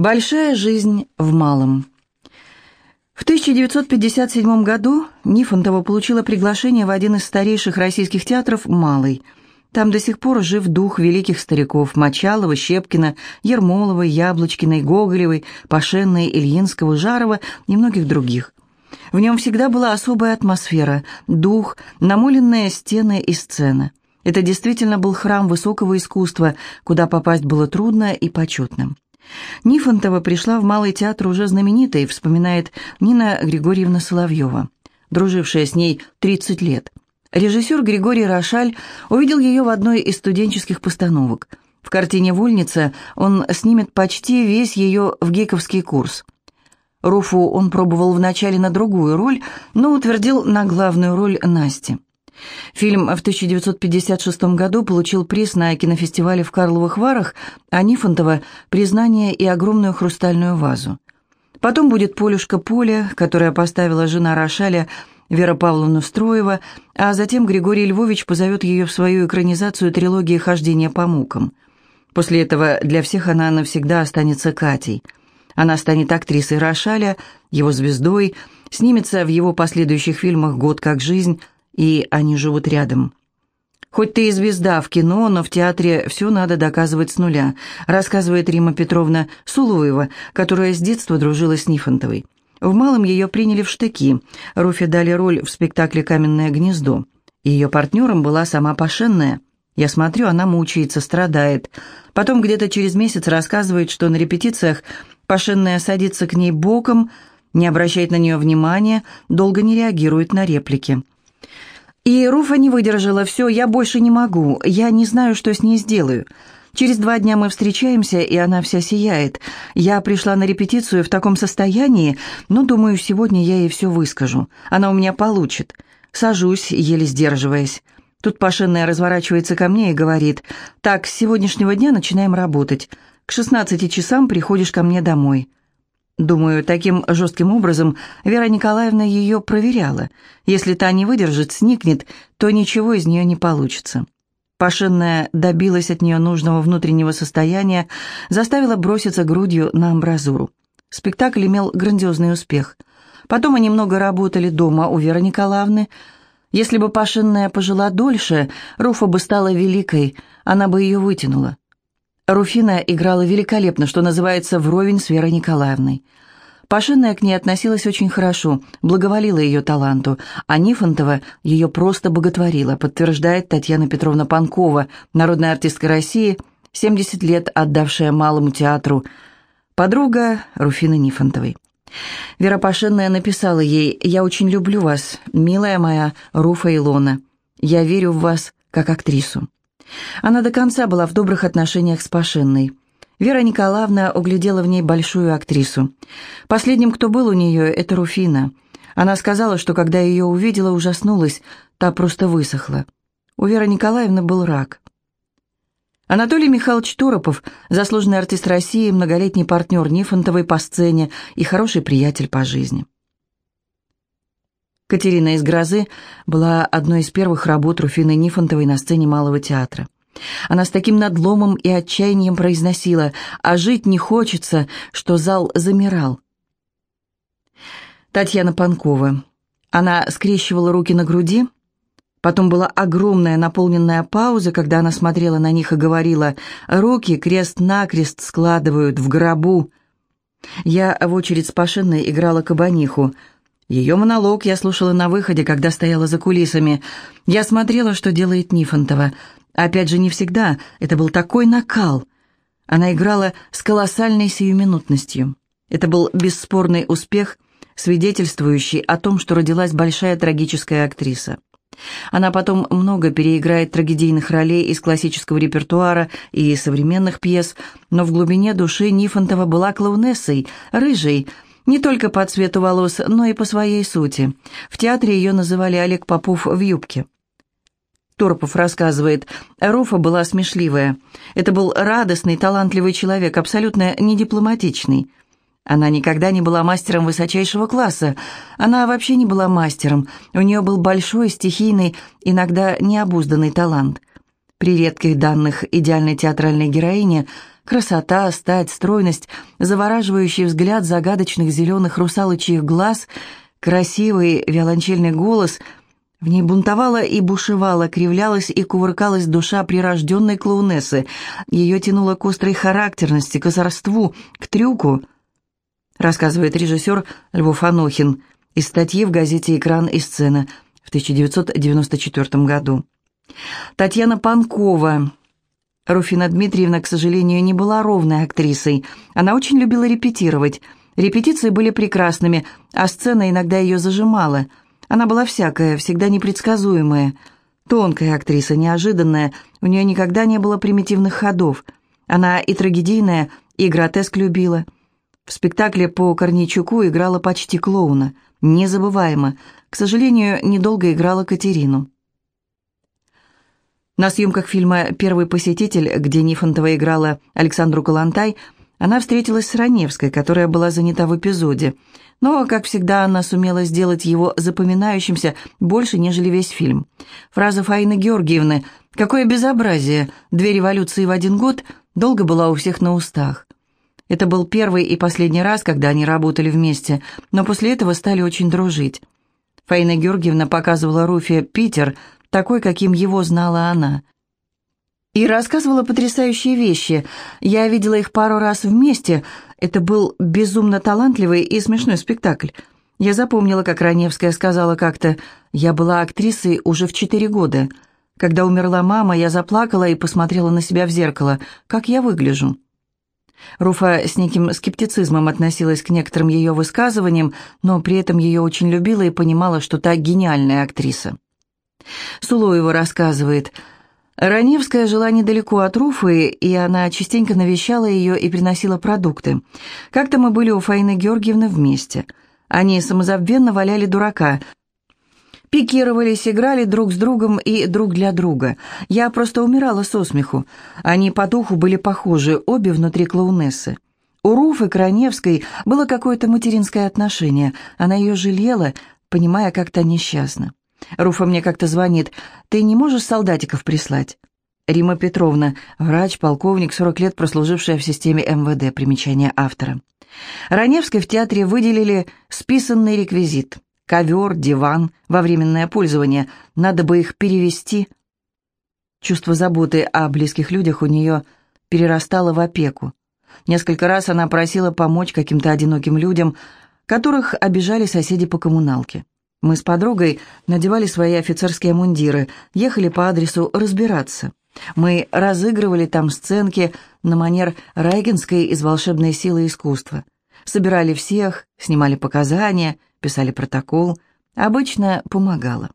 Большая жизнь в малом. В 1957 году Нифонтова получила приглашение в один из старейших российских театров «Малый». Там до сих пор жив дух великих стариков Мочалова, Щепкина, Ермолова, Яблочкиной, Гоголевой, Пашенной, Ильинского, Жарова и многих других. В нем всегда была особая атмосфера, дух, намоленные стены и сцена. Это действительно был храм высокого искусства, куда попасть было трудно и почетно. Нифонтова пришла в Малый театр уже знаменитой, вспоминает Нина Григорьевна Соловьева, дружившая с ней 30 лет. Режиссер Григорий Рошаль увидел ее в одной из студенческих постановок. В картине «Вольница» он снимет почти весь ее в гейковский курс. Руфу он пробовал вначале на другую роль, но утвердил на главную роль Насти. Фильм в 1956 году получил приз на кинофестивале в Карловых Варах, а Нифонтова – признание и огромную хрустальную вазу. Потом будет «Полюшка Поля», которая поставила жена Рошаля Вера Павловна Строева, а затем Григорий Львович позовет ее в свою экранизацию трилогии «Хождение по мукам». После этого для всех она навсегда останется Катей. Она станет актрисой Рошаля, его звездой, снимется в его последующих фильмах «Год как жизнь», и они живут рядом. «Хоть ты и звезда в кино, но в театре все надо доказывать с нуля», рассказывает Рима Петровна Сулуева, которая с детства дружила с Нифонтовой. В малом ее приняли в штыки. Руфе дали роль в спектакле «Каменное гнездо». Ее партнером была сама Пашенная. Я смотрю, она мучается, страдает. Потом где-то через месяц рассказывает, что на репетициях Пашенная садится к ней боком, не обращает на нее внимания, долго не реагирует на реплики. И Руфа не выдержала. «Все, я больше не могу. Я не знаю, что с ней сделаю». Через два дня мы встречаемся, и она вся сияет. Я пришла на репетицию в таком состоянии, но, думаю, сегодня я ей все выскажу. Она у меня получит. Сажусь, еле сдерживаясь. Тут Пашенная разворачивается ко мне и говорит, «Так, с сегодняшнего дня начинаем работать. К 16 часам приходишь ко мне домой». Думаю, таким жестким образом Вера Николаевна ее проверяла. Если та не выдержит, сникнет, то ничего из нее не получится. Пашенная добилась от нее нужного внутреннего состояния, заставила броситься грудью на амбразуру. Спектакль имел грандиозный успех. Потом они много работали дома у Веры Николаевны. Если бы Пашенная пожила дольше, Руфа бы стала великой, она бы ее вытянула. Руфина играла великолепно, что называется, вровень с Верой Николаевной. Пашинная к ней относилась очень хорошо, благоволила ее таланту, а Нифонтова ее просто боготворила, подтверждает Татьяна Петровна Панкова, народная артистка России, 70 лет отдавшая малому театру, подруга Руфины Нифонтовой. Вера Пашинная написала ей «Я очень люблю вас, милая моя Руфа Илона. Я верю в вас как актрису». Она до конца была в добрых отношениях с Пашинной. Вера Николаевна углядела в ней большую актрису. Последним, кто был у нее, это Руфина. Она сказала, что когда ее увидела, ужаснулась, та просто высохла. У Веры Николаевны был рак. Анатолий Михайлович Торопов, заслуженный артист России, многолетний партнер Нифонтовой по сцене и хороший приятель по жизни. Катерина из «Грозы» была одной из первых работ Руфины Нифонтовой на сцене Малого театра. Она с таким надломом и отчаянием произносила «А жить не хочется», что зал замирал. Татьяна Панкова. Она скрещивала руки на груди, потом была огромная наполненная пауза, когда она смотрела на них и говорила «Руки крест-накрест складывают в гробу». Я в очередь с Пашиной играла кабаниху – ее монолог я слушала на выходе, когда стояла за кулисами. Я смотрела, что делает Нифонтова. Опять же, не всегда. Это был такой накал. Она играла с колоссальной сиюминутностью. Это был бесспорный успех, свидетельствующий о том, что родилась большая трагическая актриса. Она потом много переиграет трагедийных ролей из классического репертуара и современных пьес, но в глубине души Нифонтова была клоунессой, рыжей, не только по цвету волос, но и по своей сути. В театре ее называли Олег Попов в юбке. Торопов рассказывает, Руфа была смешливая. Это был радостный, талантливый человек, абсолютно недипломатичный. Она никогда не была мастером высочайшего класса. Она вообще не была мастером. У нее был большой, стихийный, иногда необузданный талант. При редких данных идеальной театральной героине Красота, стать, стройность, завораживающий взгляд загадочных зеленых русалочьих глаз, красивый виолончельный голос — в ней бунтовала и бушевала, кривлялась и кувыркалась душа прирожденной клоунессы. Ее тянуло к острой характерности, к озорству, к трюку, рассказывает режиссер Львов Анохин из статьи в газете «Экран и сцена» в 1994 году. Татьяна Панкова. Руфина Дмитриевна, к сожалению, не была ровной актрисой. Она очень любила репетировать. Репетиции были прекрасными, а сцена иногда ее зажимала – она была всякая, всегда непредсказуемая. Тонкая актриса, неожиданная, у нее никогда не было примитивных ходов. Она и трагедийная, и гротеск любила. В спектакле по Корнейчуку играла почти клоуна. Незабываемо. К сожалению, недолго играла Катерину. На съемках фильма «Первый посетитель», где Нифонтова играла Александру Калантай, она встретилась с Раневской, которая была занята в эпизоде. Но, как всегда, она сумела сделать его запоминающимся больше, нежели весь фильм. Фраза Фаины Георгиевны «Какое безобразие! Две революции в один год» долго была у всех на устах. Это был первый и последний раз, когда они работали вместе, но после этого стали очень дружить. Фаина Георгиевна показывала Руфе Питер, такой, каким его знала она – и рассказывала потрясающие вещи. Я видела их пару раз вместе. Это был безумно талантливый и смешной спектакль. Я запомнила, как Раневская сказала как-то, «Я была актрисой уже в четыре года. Когда умерла мама, я заплакала и посмотрела на себя в зеркало. Как я выгляжу?» Руфа с неким скептицизмом относилась к некоторым ее высказываниям, но при этом ее очень любила и понимала, что та гениальная актриса. Сулоева рассказывает – Раневская жила недалеко от Руфы, и она частенько навещала ее и приносила продукты. Как-то мы были у Фаины Георгиевны вместе. Они самозабвенно валяли дурака, пикировались, играли друг с другом и друг для друга. Я просто умирала со смеху. Они по духу были похожи, обе внутри клоунессы. У Руфы Краневской было какое-то материнское отношение. Она ее жалела, понимая, как то несчастна. Руфа мне как-то звонит. «Ты не можешь солдатиков прислать?» Рима Петровна, врач, полковник, 40 лет прослужившая в системе МВД, примечание автора. Раневской в театре выделили списанный реквизит. Ковер, диван, во временное пользование. Надо бы их перевести. Чувство заботы о близких людях у нее перерастало в опеку. Несколько раз она просила помочь каким-то одиноким людям, которых обижали соседи по коммуналке. Мы с подругой надевали свои офицерские мундиры, ехали по адресу разбираться. Мы разыгрывали там сценки на манер Райгенской из «Волшебной силы искусства». Собирали всех, снимали показания, писали протокол. Обычно помогало.